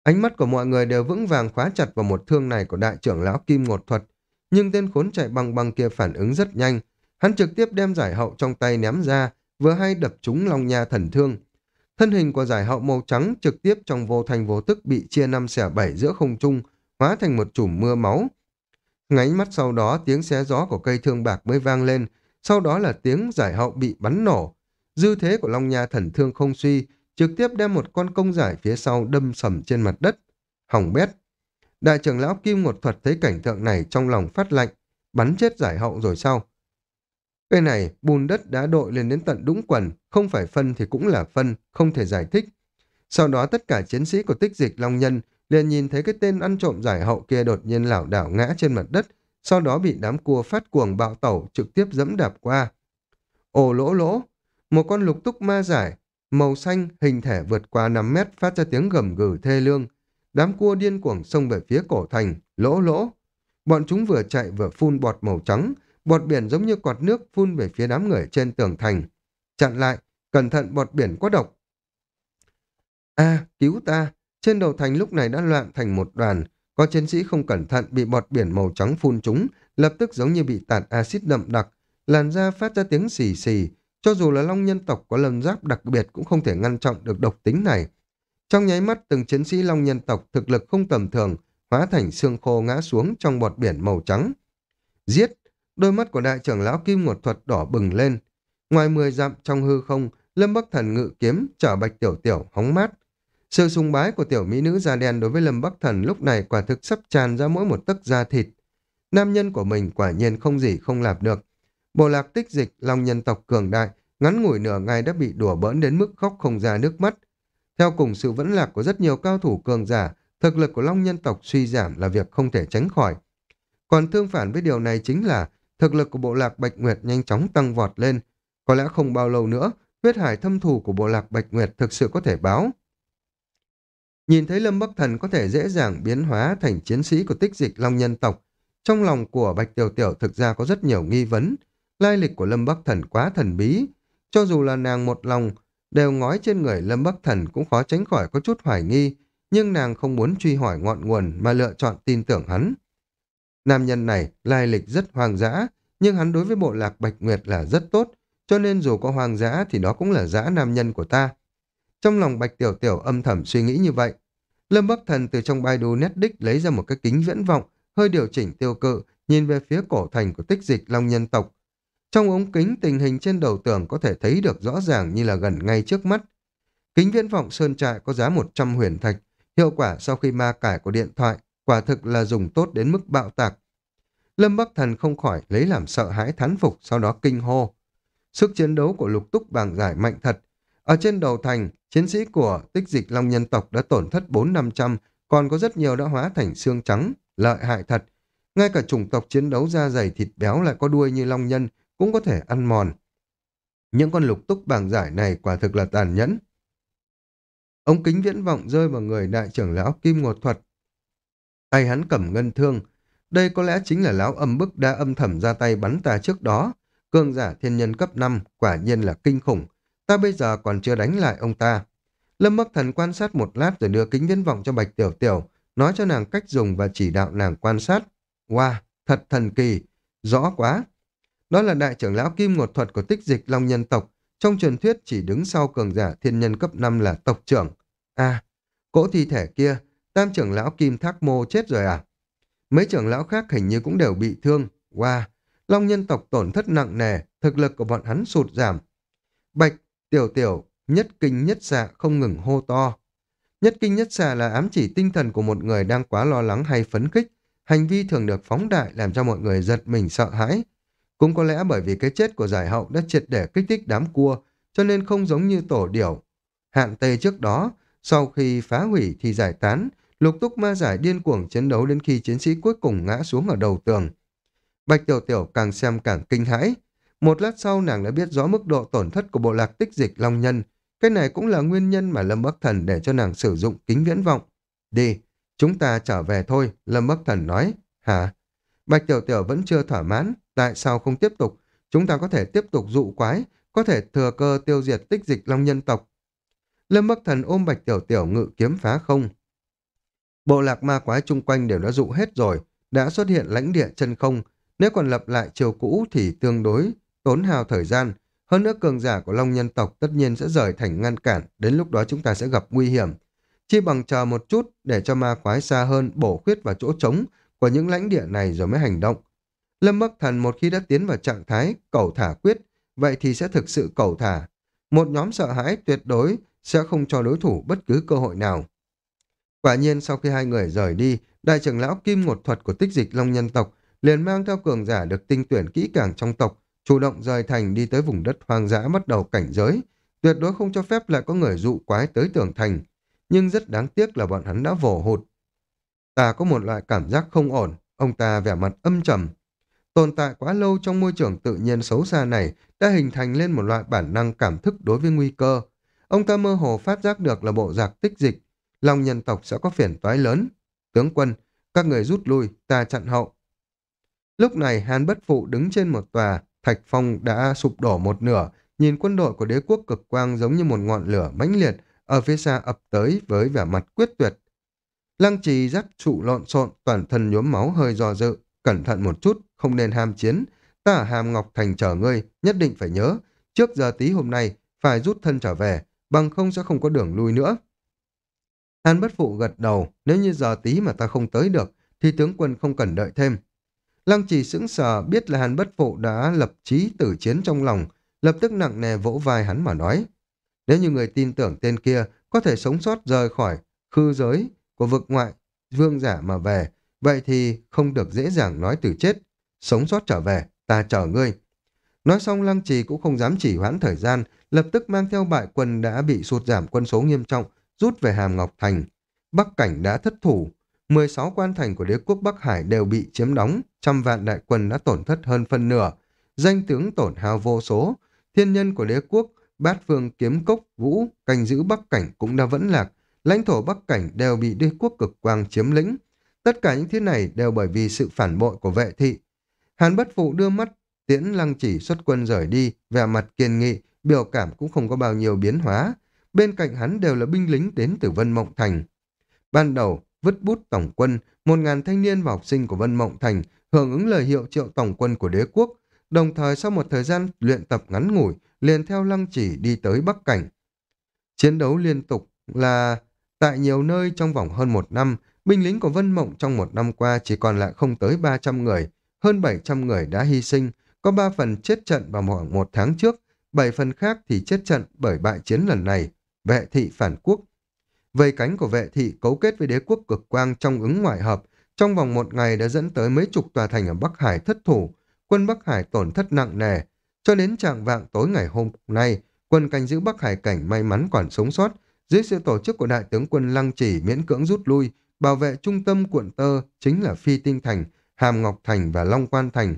Ánh mắt của mọi người đều vững vàng khóa chặt vào một thương này của đại trưởng lão Kim Ngột Thuật, nhưng tên khốn chạy băng băng kia phản ứng rất nhanh. Hắn trực tiếp đem giải hậu trong tay ném ra, vừa hay đập trúng long nha thần thương. Thân hình của giải hậu màu trắng trực tiếp trong vô thành vô tức bị chia năm xẻ bảy giữa không trung, hóa thành một chùm mưa máu. Ngáy mắt sau đó tiếng xé gió của cây thương bạc mới vang lên, sau đó là tiếng giải hậu bị bắn nổ. Dư thế của Long Nha thần thương không suy, trực tiếp đem một con công giải phía sau đâm sầm trên mặt đất. Hỏng bét. Đại trưởng lão Kim một thuật thấy cảnh tượng này trong lòng phát lạnh, bắn chết giải hậu rồi sao? Cái này, bùn đất đã đội lên đến tận đúng quần, không phải phân thì cũng là phân, không thể giải thích. Sau đó tất cả chiến sĩ của tích dịch Long Nhân liền nhìn thấy cái tên ăn trộm giải hậu kia đột nhiên lảo đảo ngã trên mặt đất, sau đó bị đám cua phát cuồng bạo tẩu trực tiếp dẫm đạp qua. Ồ lỗ lỗ, một con lục túc ma giải, màu xanh hình thể vượt qua 5 mét phát ra tiếng gầm gừ thê lương. Đám cua điên cuồng xông về phía cổ thành, lỗ lỗ. Bọn chúng vừa chạy vừa phun bọt màu trắng, bọt biển giống như quạt nước phun về phía đám người trên tường thành. Chặn lại, cẩn thận bọt biển có độc. a cứu ta! Trên đầu thành lúc này đã loạn thành một đoàn, có chiến sĩ không cẩn thận bị bọt biển màu trắng phun trúng, lập tức giống như bị tạt axit đậm đặc, làn da phát ra tiếng xì xì, Cho dù là long nhân tộc có lâm giáp đặc biệt cũng không thể ngăn chặn được độc tính này. Trong nháy mắt từng chiến sĩ long nhân tộc thực lực không tầm thường, hóa thành xương khô ngã xuống trong bọt biển màu trắng. Giết! Đôi mắt của đại trưởng lão Kim Ngột Thuật đỏ bừng lên. Ngoài mười dặm trong hư không, Lâm Bắc Thần ngự kiếm, chở bạch tiểu tiểu, hóng mát. Sự sùng bái của tiểu mỹ nữ da đen đối với Lâm Bắc Thần lúc này quả thực sắp tràn ra mỗi một tấc da thịt. Nam nhân của mình quả nhiên không gì không làm được. Bộ lạc tích dịch, long nhân tộc cường đại, ngắn ngủi nửa ngày đã bị đùa bỡn đến mức khóc không ra nước mắt. Theo cùng sự vẫn lạc của rất nhiều cao thủ cường giả, thực lực của long nhân tộc suy giảm là việc không thể tránh khỏi. Còn tương phản với điều này chính là thực lực của bộ lạc Bạch Nguyệt nhanh chóng tăng vọt lên. Có lẽ không bao lâu nữa, huyết hải thâm thù của bộ lạc Bạch Nguyệt thực sự có thể báo. Nhìn thấy Lâm Bắc Thần có thể dễ dàng biến hóa thành chiến sĩ của tích dịch long nhân tộc, trong lòng của Bạch Tiểu Tiểu thực ra có rất nhiều nghi vấn. Lai lịch của Lâm Bắc Thần quá thần bí. Cho dù là nàng một lòng, đều ngói trên người Lâm Bắc Thần cũng khó tránh khỏi có chút hoài nghi, nhưng nàng không muốn truy hỏi ngọn nguồn mà lựa chọn tin tưởng hắn. Nam nhân này lai lịch rất hoang dã, nhưng hắn đối với bộ lạc Bạch Nguyệt là rất tốt, cho nên dù có hoang dã thì đó cũng là dã nam nhân của ta. Trong lòng Bạch Tiểu Tiểu âm thầm suy nghĩ như vậy. Lâm Bắc Thần từ trong Baidu đích lấy ra một cái kính viễn vọng, hơi điều chỉnh tiêu cự, nhìn về phía cổ thành của tích dịch Long nhân tộc. Trong ống kính tình hình trên đầu tường có thể thấy được rõ ràng như là gần ngay trước mắt. Kính viễn vọng sơn trại có giá 100 huyền thạch, hiệu quả sau khi ma cải của điện thoại, quả thực là dùng tốt đến mức bạo tạc. Lâm Bắc Thần không khỏi lấy làm sợ hãi thán phục, sau đó kinh hô. Sức chiến đấu của lục túc bảng giải mạnh thật. Ở trên đầu thành, chiến sĩ của tích dịch Long nhân tộc đã tổn thất 4-500, còn có rất nhiều đã hóa thành xương trắng, lợi hại thật. Ngay cả chủng tộc chiến đấu da dày thịt béo lại có đuôi như Long nhân cũng có thể ăn mòn. Những con lục túc bảng giải này quả thực là tàn nhẫn. Ống kính viễn vọng rơi vào người đại trưởng lão Kim Ngột Thuật. Tay hắn cầm ngân thương. Đây có lẽ chính là lão âm bức đã âm thầm ra tay bắn ta trước đó. Cương giả thiên nhân cấp 5 quả nhiên là kinh khủng. Ta bây giờ còn chưa đánh lại ông ta. Lâm Bắc Thần quan sát một lát rồi đưa kính viễn vọng cho Bạch Tiểu Tiểu, nói cho nàng cách dùng và chỉ đạo nàng quan sát. Wow, thật thần kỳ, rõ quá. Đó là đại trưởng lão kim ngột thuật của tích dịch Long nhân tộc, trong truyền thuyết chỉ đứng sau cường giả thiên nhân cấp 5 là tộc trưởng. À, cỗ thi thể kia, tam trưởng lão kim thác mô chết rồi à? Mấy trưởng lão khác hình như cũng đều bị thương. Wow, Long nhân tộc tổn thất nặng nề, thực lực của bọn hắn sụt giảm. Bạch, tiểu tiểu, nhất kinh nhất xạ không ngừng hô to. Nhất kinh nhất xạ là ám chỉ tinh thần của một người đang quá lo lắng hay phấn khích. Hành vi thường được phóng đại làm cho mọi người giật mình sợ hãi. Cũng có lẽ bởi vì cái chết của giải hậu đã triệt để kích thích đám cua, cho nên không giống như tổ điểu. Hạn tê trước đó, sau khi phá hủy thì giải tán, lục túc ma giải điên cuồng chiến đấu đến khi chiến sĩ cuối cùng ngã xuống ở đầu tường. Bạch Tiểu Tiểu càng xem càng kinh hãi. Một lát sau nàng đã biết rõ mức độ tổn thất của bộ lạc tích dịch Long Nhân. Cái này cũng là nguyên nhân mà Lâm Bắc Thần để cho nàng sử dụng kính viễn vọng. Đi, chúng ta trở về thôi, Lâm Bắc Thần nói. Hả? Bạch Tiểu Tiểu vẫn chưa thỏa mãn. Tại sao không tiếp tục? Chúng ta có thể tiếp tục dụ quái, có thể thừa cơ tiêu diệt tích dịch Long Nhân tộc. Lâm Bắc Thần ôm Bạch Tiểu Tiểu ngự kiếm phá không. Bộ lạc ma quái chung quanh đều đã dụ hết rồi, đã xuất hiện lãnh địa chân không, nếu còn lập lại chiều cũ thì tương đối tốn hào thời gian. Hơn nữa cường giả của Long nhân tộc tất nhiên sẽ rời thành ngăn cản, đến lúc đó chúng ta sẽ gặp nguy hiểm. Chi bằng chờ một chút để cho ma quái xa hơn bổ khuyết vào chỗ trống của những lãnh địa này rồi mới hành động. Lâm Bắc Thần một khi đã tiến vào trạng thái cầu thả quyết, vậy thì sẽ thực sự cầu thả. Một nhóm sợ hãi tuyệt đối sẽ không cho đối thủ bất cứ cơ hội nào. Quả nhiên sau khi hai người rời đi, đại trưởng lão Kim Ngột Thuật của tích dịch Long nhân tộc liền mang theo cường giả được tinh tuyển kỹ càng trong tộc, chủ động rời thành đi tới vùng đất hoang dã bắt đầu cảnh giới, tuyệt đối không cho phép lại có người dụ quái tới tường thành, nhưng rất đáng tiếc là bọn hắn đã vồ hụt. Ta có một loại cảm giác không ổn, ông ta vẻ mặt âm trầm. Tồn tại quá lâu trong môi trường tự nhiên xấu xa này đã hình thành lên một loại bản năng cảm thức đối với nguy cơ. Ông ta mơ hồ phát giác được là bộ giặc tích dịch, lòng nhân tộc sẽ có phiền toái lớn. Tướng quân, các người rút lui, ta chặn hậu. Lúc này Hàn Bất Phụ đứng trên một tòa, thạch phong đã sụp đổ một nửa, nhìn quân đội của đế quốc cực quang giống như một ngọn lửa mãnh liệt, ở phía xa ập tới với vẻ mặt quyết tuyệt. Lăng trì dắt trụ lộn xộn, toàn thân nhuốm máu hơi do dự, cẩn thận một chút, không nên ham chiến. Ta ở Hàm Ngọc Thành chờ ngươi, nhất định phải nhớ, trước giờ tí hôm nay phải rút thân trở về, bằng không sẽ không có đường lui nữa. Hàn bất phụ gật đầu, nếu như giờ tí mà ta không tới được, thì tướng quân không cần đợi thêm. Lăng trì sững sờ biết là Hàn bất phụ đã lập chí tử chiến trong lòng, lập tức nặng nề vỗ vai hắn mà nói. Nếu như người tin tưởng tên kia có thể sống sót rời khỏi khư giới của vực ngoại vương giả mà về, vậy thì không được dễ dàng nói từ chết. Sống sót trở về, ta chờ ngươi. Nói xong Lăng Trì cũng không dám chỉ hoãn thời gian, lập tức mang theo bại quân đã bị sụt giảm quân số nghiêm trọng, rút về Hàm Ngọc Thành. Bắc Cảnh đã thất thủ, 16 quan thành của đế quốc Bắc Hải đều bị chiếm đóng, trăm vạn đại quân đã tổn thất hơn phân nửa, danh tướng tổn hao vô số, thiên nhân của đế quốc, bát phương kiếm cốc, vũ, canh giữ Bắc Cảnh cũng đã vẫn lạc, lãnh thổ Bắc Cảnh đều bị đế quốc cực quang chiếm lĩnh. Tất cả những thứ này đều bởi vì sự phản bội của vệ thị. Hàn bất phụ đưa mắt, tiễn lăng chỉ xuất quân rời đi, vẻ mặt kiên nghị, biểu cảm cũng không có bao nhiêu biến hóa. Bên cạnh hắn đều là binh lính đến từ Vân Mộng Thành. Ban đầu, vứt bút tổng quân, một ngàn thanh niên và học sinh của Vân Mộng Thành hưởng ứng lời hiệu triệu tổng quân của đế quốc, đồng thời sau một thời gian luyện tập ngắn ngủi, liền theo lăng chỉ đi tới Bắc Cảnh. Chiến đấu liên tục là tại nhiều nơi trong vòng hơn một năm, binh lính của Vân Mộng trong một năm qua chỉ còn lại không tới 300 người, hơn 700 người đã hy sinh, có 3 phần chết trận vào khoảng một tháng trước, 7 phần khác thì chết trận bởi bại chiến lần này, vệ thị phản quốc. Vây cánh của vệ thị cấu kết với đế quốc cực quang trong ứng ngoại hợp, trong vòng một ngày đã dẫn tới mấy chục tòa thành ở Bắc Hải thất thủ, quân Bắc Hải tổn thất nặng nề. Cho đến trạng vạng tối ngày hôm nay, quân canh giữ Bắc Hải cảnh may mắn còn sống sót, dưới sự tổ chức của đại tướng quân Lăng Chỉ miễn cưỡng rút lui, bảo vệ trung tâm quận Tơ chính là Phi Tinh Thành, Hàm Ngọc Thành và Long Quan Thành.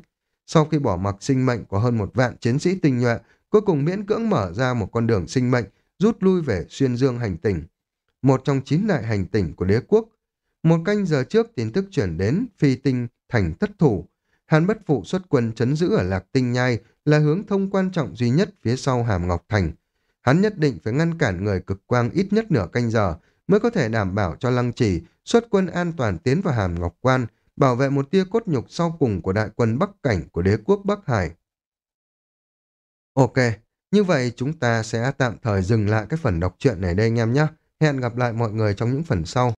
Sau khi bỏ mặc sinh mệnh của hơn một vạn chiến sĩ tinh nhuệ, cuối cùng miễn cưỡng mở ra một con đường sinh mệnh, rút lui về xuyên dương hành tỉnh. Một trong chín đại hành tỉnh của đế quốc. Một canh giờ trước tin tức chuyển đến Phi Tinh Thành thất thủ. Hàn bất phụ xuất quân chấn giữ ở Lạc Tinh Nhai là hướng thông quan trọng duy nhất phía sau Hàm Ngọc Thành. Hắn nhất định phải ngăn cản người cực quang ít nhất nửa canh giờ mới có thể đảm bảo cho Lăng Chỉ xuất quân an toàn tiến vào Hàm Ngọc Quan, bảo vệ một tia cốt nhục sau cùng của đại quân Bắc Cảnh của đế quốc Bắc Hải. Ok, như vậy chúng ta sẽ tạm thời dừng lại cái phần đọc truyện này đây anh em nhé. Hẹn gặp lại mọi người trong những phần sau.